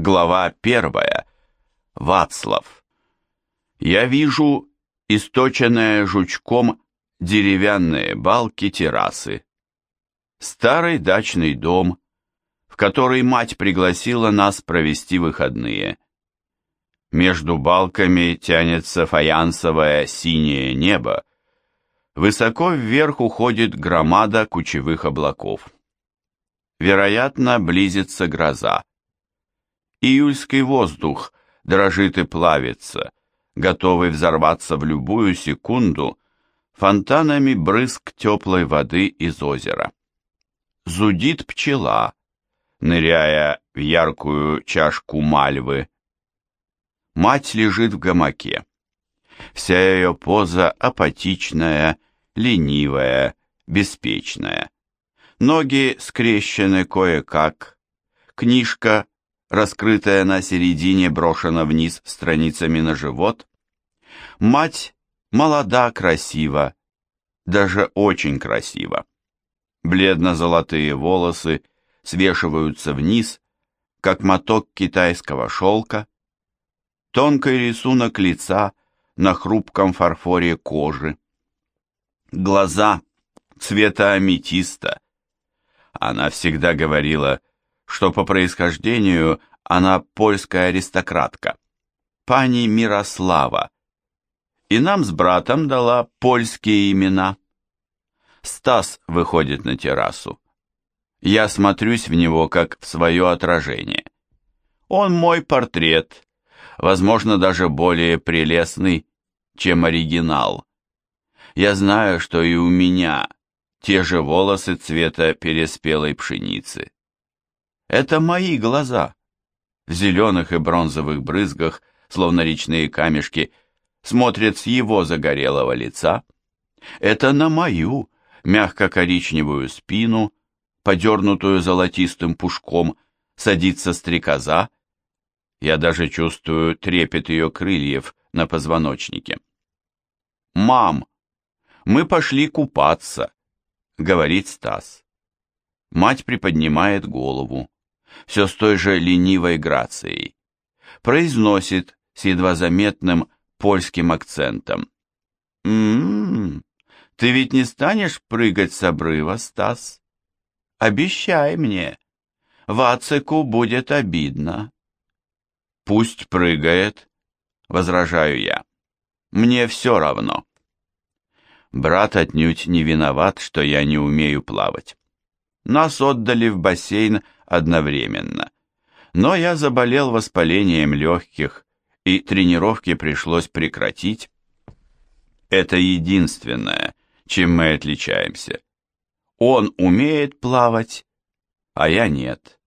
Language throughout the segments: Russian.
Глава первая. Вацлав. Я вижу источенные жучком деревянные балки террасы. Старый дачный дом, в который мать пригласила нас провести выходные. Между балками тянется фаянсовое синее небо. Высоко вверх уходит громада кучевых облаков. Вероятно, близится гроза. Июльский воздух дрожит и плавится, готовый взорваться в любую секунду фонтанами брызг теплой воды из озера. Зудит пчела, ныряя в яркую чашку мальвы. Мать лежит в гамаке. Вся ее поза апатичная, ленивая, беспечная. Ноги скрещены кое-как. Книжка раскрытая на середине, брошена вниз страницами на живот. Мать молода, красива, даже очень красива. Бледно-золотые волосы свешиваются вниз, как моток китайского шелка. Тонкий рисунок лица на хрупком фарфоре кожи. Глаза цвета аметиста. Она всегда говорила что по происхождению она польская аристократка, пани Мирослава, и нам с братом дала польские имена. Стас выходит на террасу. Я смотрюсь в него, как в свое отражение. Он мой портрет, возможно, даже более прелестный, чем оригинал. Я знаю, что и у меня те же волосы цвета переспелой пшеницы. Это мои глаза. В зеленых и бронзовых брызгах, словно речные камешки, смотрят с его загорелого лица. Это на мою мягко-коричневую спину, подернутую золотистым пушком, садится стрекоза. Я даже чувствую трепет ее крыльев на позвоночнике. «Мам, мы пошли купаться», — говорит Стас. Мать приподнимает голову все с той же ленивой грацией. Произносит с едва заметным польским акцентом. «М-м-м, ты ведь не станешь прыгать с обрыва, Стас? Обещай мне, Вацику будет обидно». «Пусть прыгает», — возражаю я. «Мне все равно». Брат отнюдь не виноват, что я не умею плавать. Нас отдали в бассейн одновременно. Но я заболел воспалением легких, и тренировки пришлось прекратить. Это единственное, чем мы отличаемся. Он умеет плавать, а я нет.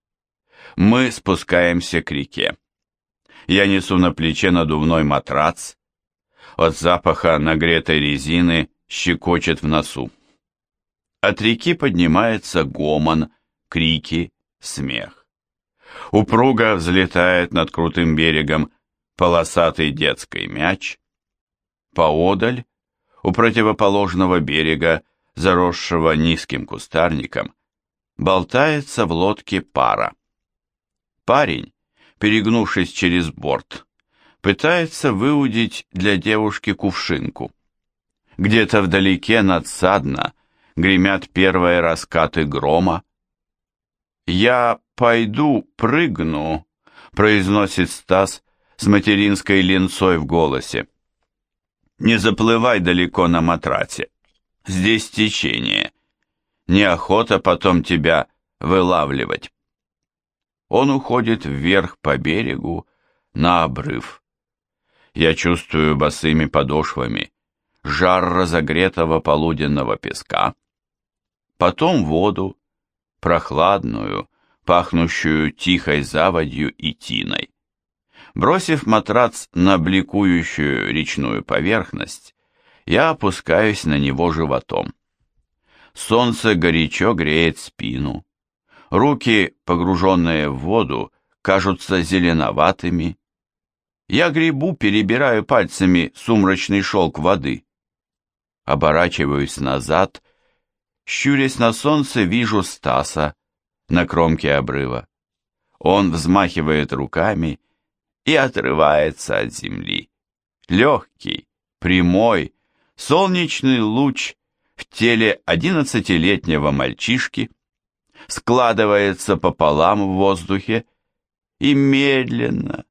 Мы спускаемся к реке. Я несу на плече надувной матрац. От запаха нагретой резины щекочет в носу. От реки поднимается гомон, крики, смех. Упруго взлетает над крутым берегом полосатый детский мяч. Поодаль, у противоположного берега, заросшего низким кустарником, болтается в лодке пара. Парень, перегнувшись через борт, пытается выудить для девушки кувшинку. Где-то вдалеке надсадно гремят первые раскаты грома. «Я пойду прыгну», — произносит Стас с материнской ленцой в голосе. «Не заплывай далеко на матрасе. Здесь течение. Неохота потом тебя вылавливать». Он уходит вверх по берегу, на обрыв. Я чувствую босыми подошвами жар разогретого полуденного песка, потом воду, прохладную, пахнущую тихой заводью и тиной. Бросив матрац на бликующую речную поверхность, я опускаюсь на него животом. Солнце горячо греет спину. Руки, погруженные в воду, кажутся зеленоватыми. Я гребу, перебираю пальцами сумрачный шелк воды. Оборачиваюсь назад Щурясь на солнце, вижу Стаса на кромке обрыва. Он взмахивает руками и отрывается от земли. Легкий, прямой, солнечный луч в теле одиннадцатилетнего мальчишки складывается пополам в воздухе и медленно,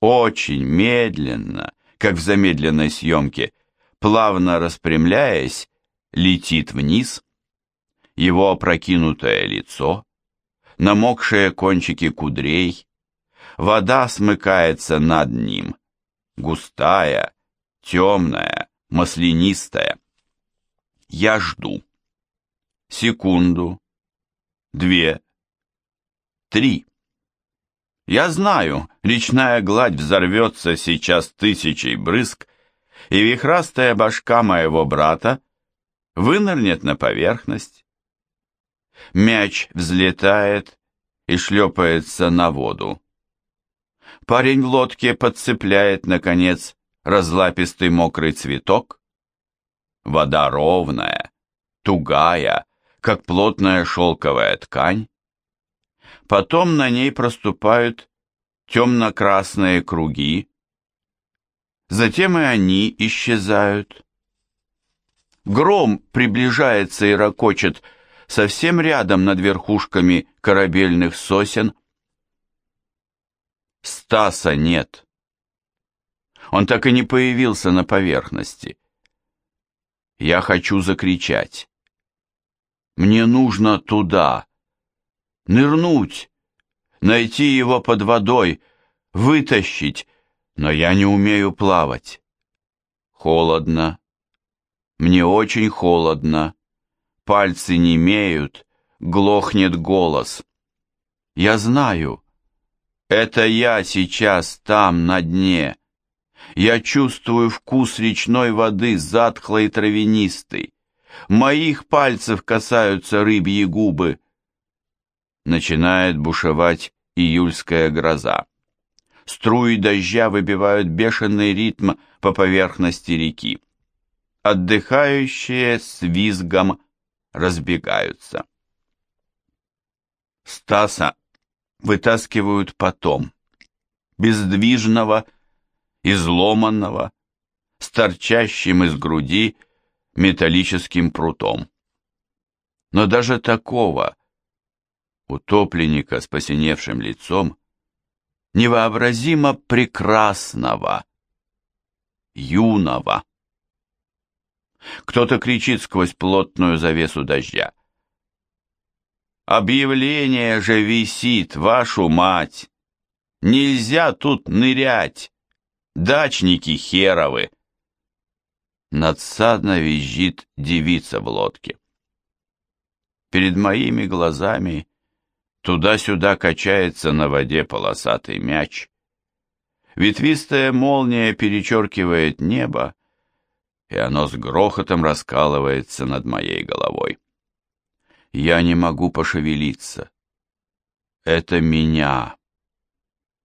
очень медленно, как в замедленной съемке, плавно распрямляясь, летит вниз. Его опрокинутое лицо, намокшие кончики кудрей, вода смыкается над ним, густая, темная, маслянистая. Я жду. Секунду, две, три. Я знаю, речная гладь взорвется сейчас тысячей брызг, и вихрастая башка моего брата вынырнет на поверхность. Мяч взлетает и шлепается на воду. Парень в лодке подцепляет, наконец, разлапистый мокрый цветок. Вода ровная, тугая, как плотная шелковая ткань. Потом на ней проступают темно-красные круги. Затем и они исчезают. Гром приближается и ракочет совсем рядом над верхушками корабельных сосен. Стаса нет. Он так и не появился на поверхности. Я хочу закричать. Мне нужно туда. Нырнуть. Найти его под водой. Вытащить. Но я не умею плавать. Холодно. Мне очень холодно. Пальцы не имеют. Глохнет голос. Я знаю. Это я сейчас там, на дне. Я чувствую вкус речной воды, затхлой и травянистой. Моих пальцев касаются рыбьи губы. Начинает бушевать июльская гроза. Струи дождя выбивают бешеный ритм по поверхности реки. Отдыхающие с визгом разбегаются. Стаса вытаскивают потом, бездвижного, изломанного, с торчащим из груди металлическим прутом. Но даже такого утопленника с посиневшим лицом, невообразимо прекрасного, юного. Кто-то кричит сквозь плотную завесу дождя. «Объявление же висит, вашу мать! Нельзя тут нырять! Дачники херовы!» Надсадно визжит девица в лодке. Перед моими глазами туда-сюда качается на воде полосатый мяч. Ветвистая молния перечеркивает небо, и оно с грохотом раскалывается над моей головой. Я не могу пошевелиться. Это меня,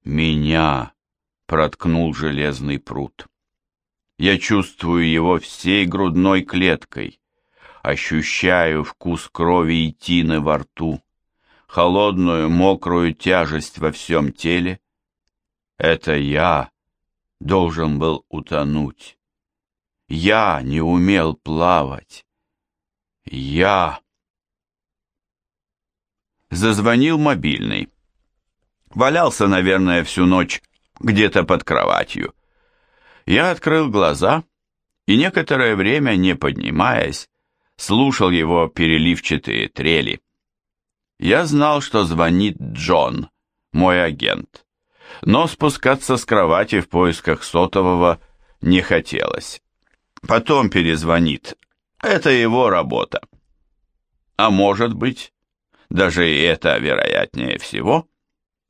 меня проткнул железный пруд. Я чувствую его всей грудной клеткой, ощущаю вкус крови и тины во рту, холодную мокрую тяжесть во всем теле. Это я должен был утонуть. Я не умел плавать. Я... Зазвонил мобильный. Валялся, наверное, всю ночь где-то под кроватью. Я открыл глаза и некоторое время, не поднимаясь, слушал его переливчатые трели. Я знал, что звонит Джон, мой агент, но спускаться с кровати в поисках сотового не хотелось. Потом перезвонит. Это его работа. А может быть, даже и это вероятнее всего,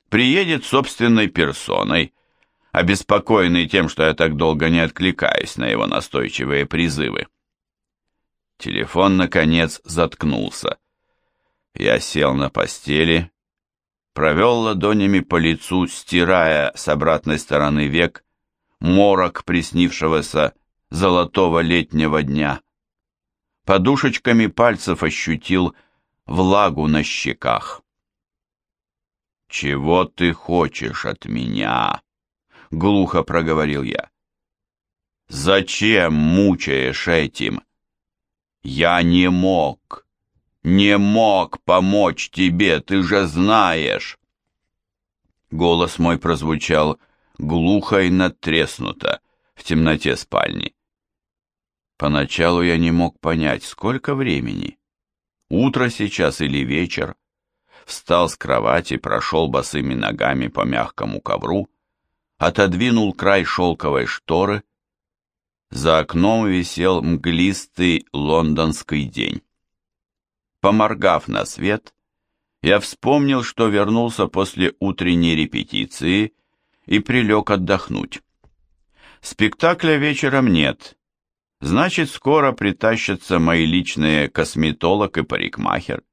приедет собственной персоной, обеспокоенный тем, что я так долго не откликаюсь на его настойчивые призывы. Телефон, наконец, заткнулся. Я сел на постели, провел ладонями по лицу, стирая с обратной стороны век морок приснившегося золотого летнего дня. Подушечками пальцев ощутил влагу на щеках. «Чего ты хочешь от меня?» — глухо проговорил я. «Зачем мучаешь этим? Я не мог, не мог помочь тебе, ты же знаешь!» Голос мой прозвучал глухо и надтреснуто в темноте спальни. Поначалу я не мог понять, сколько времени. Утро сейчас или вечер. Встал с кровати, прошел босыми ногами по мягкому ковру, отодвинул край шелковой шторы. За окном висел мглистый лондонский день. Поморгав на свет, я вспомнил, что вернулся после утренней репетиции и прилег отдохнуть. Спектакля вечером нет, значит, скоро притащатся мои личные косметолог и парикмахер.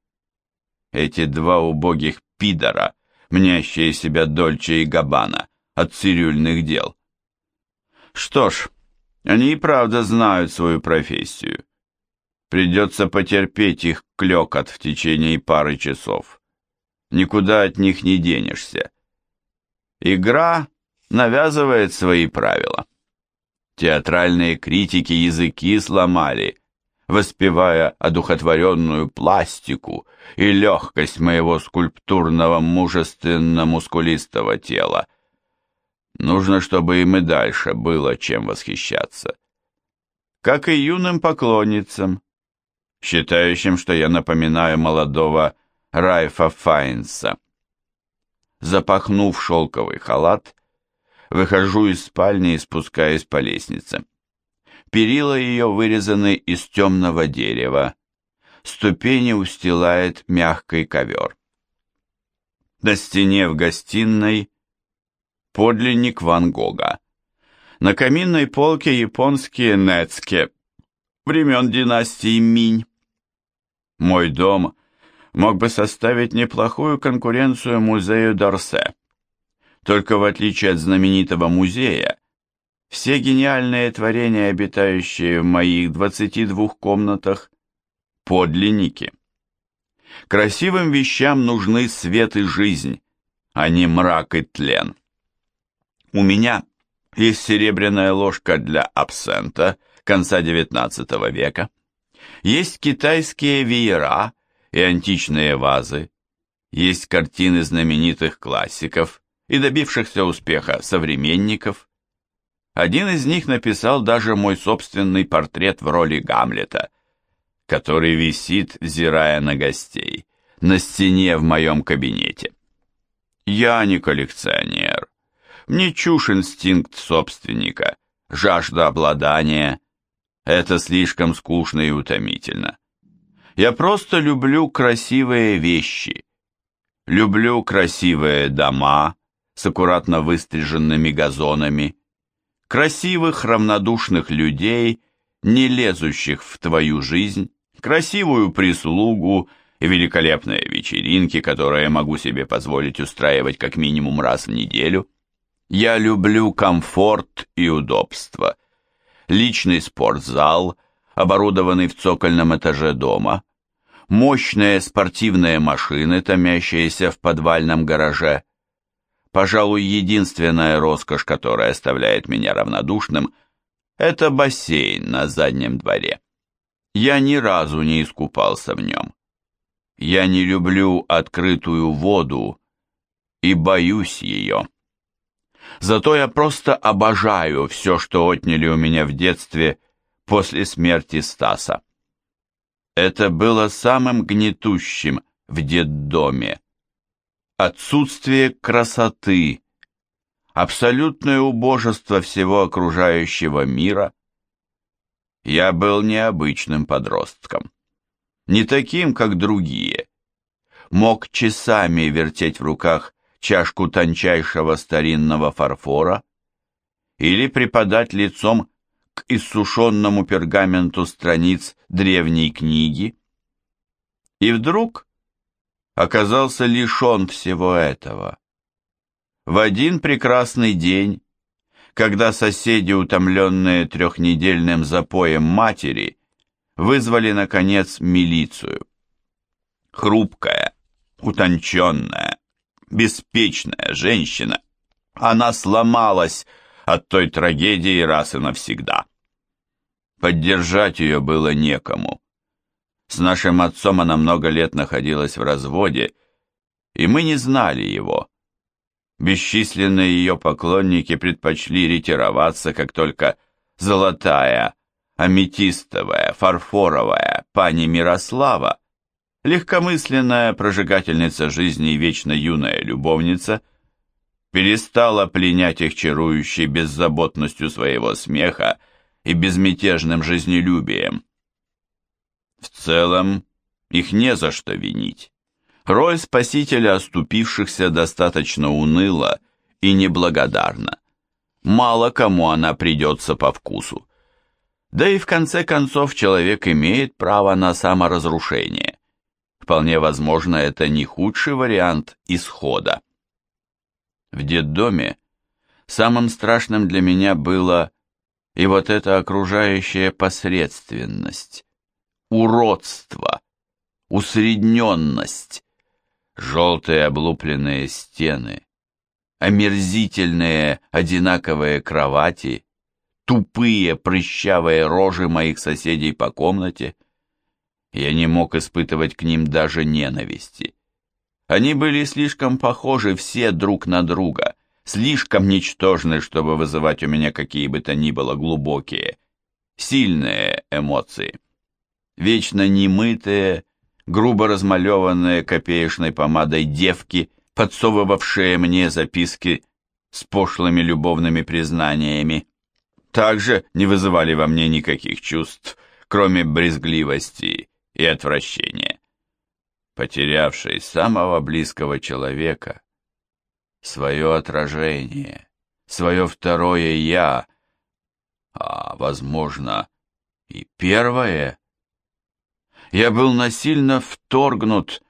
Эти два убогих пидора, мнящие себя Дольче и Габбана от цирюльных дел. Что ж, они и правда знают свою профессию. Придется потерпеть их клекот в течение пары часов. Никуда от них не денешься. Игра навязывает свои правила. Театральные критики языки сломали, воспевая одухотворенную пластику и легкость моего скульптурного мужественно-мускулистого тела. Нужно, чтобы им и дальше было чем восхищаться. Как и юным поклонницам, считающим, что я напоминаю молодого Райфа Файнса. Запахнув шелковый халат, Выхожу из спальни и спускаюсь по лестнице. Перила ее вырезаны из темного дерева. Ступени устилает мягкий ковер. На стене в гостиной подлинник Ван Гога. На каминной полке японские нецке времен династии Минь. Мой дом мог бы составить неплохую конкуренцию музею Дорсе. Только в отличие от знаменитого музея, все гениальные творения, обитающие в моих 22 комнатах, подлинники. Красивым вещам нужны свет и жизнь, а не мрак и тлен. У меня есть серебряная ложка для абсента конца XIX века, есть китайские веера и античные вазы, есть картины знаменитых классиков, и добившихся успеха современников. Один из них написал даже мой собственный портрет в роли Гамлета, который висит, взирая на гостей, на стене в моем кабинете. Я не коллекционер. Мне чушь инстинкт собственника, жажда обладания. Это слишком скучно и утомительно. Я просто люблю красивые вещи. Люблю красивые дома, с аккуратно выстриженными газонами, красивых равнодушных людей, не лезущих в твою жизнь, красивую прислугу и великолепные вечеринки, которые я могу себе позволить устраивать как минимум раз в неделю. Я люблю комфорт и удобство. Личный спортзал, оборудованный в цокольном этаже дома, мощные спортивные машины, томящиеся в подвальном гараже, Пожалуй, единственная роскошь, которая оставляет меня равнодушным, это бассейн на заднем дворе. Я ни разу не искупался в нем. Я не люблю открытую воду и боюсь ее. Зато я просто обожаю все, что отняли у меня в детстве после смерти Стаса. Это было самым гнетущим в детдоме отсутствие красоты, абсолютное убожество всего окружающего мира. Я был необычным подростком, не таким, как другие. Мог часами вертеть в руках чашку тончайшего старинного фарфора или припадать лицом к иссушенному пергаменту страниц древней книги. И вдруг оказался лишен всего этого. В один прекрасный день, когда соседи, утомленные трехнедельным запоем матери, вызвали, наконец, милицию. Хрупкая, утонченная, беспечная женщина. Она сломалась от той трагедии раз и навсегда. Поддержать ее было некому. С нашим отцом она много лет находилась в разводе, и мы не знали его. Бесчисленные ее поклонники предпочли ретироваться, как только золотая, аметистовая, фарфоровая пани Мирослава, легкомысленная прожигательница жизни и вечно юная любовница, перестала пленять их чарующей беззаботностью своего смеха и безмятежным жизнелюбием. В целом, их не за что винить. Роль спасителя оступившихся достаточно уныла и неблагодарна. Мало кому она придется по вкусу. Да и в конце концов человек имеет право на саморазрушение. Вполне возможно, это не худший вариант исхода. В детдоме самым страшным для меня было и вот эта окружающая посредственность, уродство, усредненность, желтые облупленные стены, омерзительные одинаковые кровати, тупые прыщавые рожи моих соседей по комнате. Я не мог испытывать к ним даже ненависти. Они были слишком похожи все друг на друга, слишком ничтожны, чтобы вызывать у меня какие бы то ни было глубокие, сильные эмоции. Вечно немытые, грубо размалеванные копеечной помадой девки, подсовывавшие мне записки с пошлыми любовными признаниями, также не вызывали во мне никаких чувств, кроме брезгливости и отвращения. Потерявший самого близкого человека, свое отражение, свое второе «я», а, возможно, и первое — я был насильно вторгнут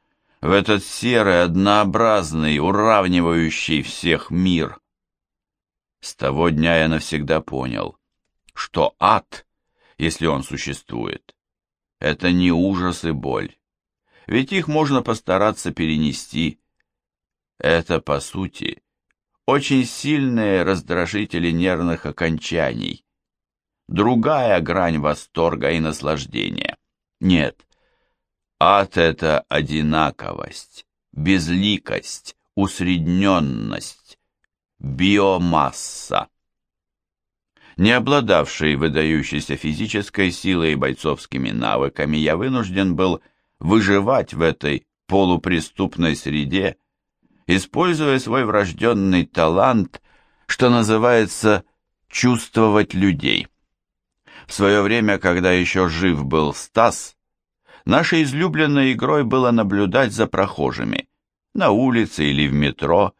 в этот серый, однообразный, уравнивающий всех мир. С того дня я навсегда понял, что ад, если он существует, это не ужас и боль, ведь их можно постараться перенести. Это, по сути, очень сильные раздражители нервных окончаний, другая грань восторга и наслаждения. Нет, Ад — это одинаковость, безликость, усредненность, биомасса. Не обладавший выдающейся физической силой и бойцовскими навыками, я вынужден был выживать в этой полупреступной среде, используя свой врожденный талант, что называется «чувствовать людей». В свое время, когда еще жив был Стас, Нашей излюбленной игрой было наблюдать за прохожими, на улице или в метро,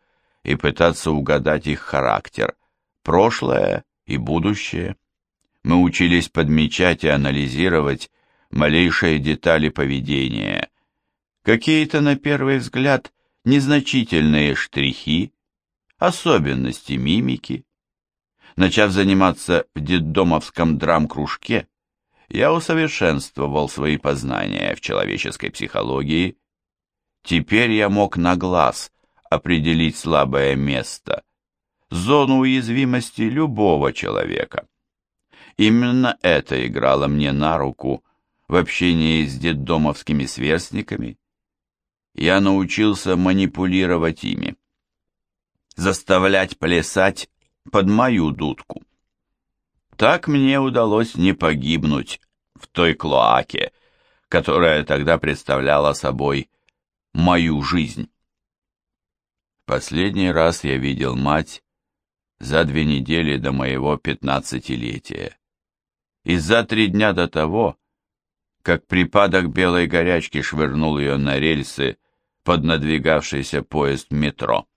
и пытаться угадать их характер, прошлое и будущее. Мы учились подмечать и анализировать малейшие детали поведения, какие-то, на первый взгляд, незначительные штрихи, особенности мимики. Начав заниматься в детдомовском драм-кружке, я усовершенствовал свои познания в человеческой психологии. Теперь я мог на глаз определить слабое место, зону уязвимости любого человека. Именно это играло мне на руку в общении с детдомовскими сверстниками. Я научился манипулировать ими, заставлять плясать под мою дудку. Так мне удалось не погибнуть в той клоаке, которая тогда представляла собой мою жизнь. Последний раз я видел мать за две недели до моего пятнадцатилетия. И за три дня до того, как припадок белой горячки швырнул ее на рельсы под надвигавшийся поезд метро.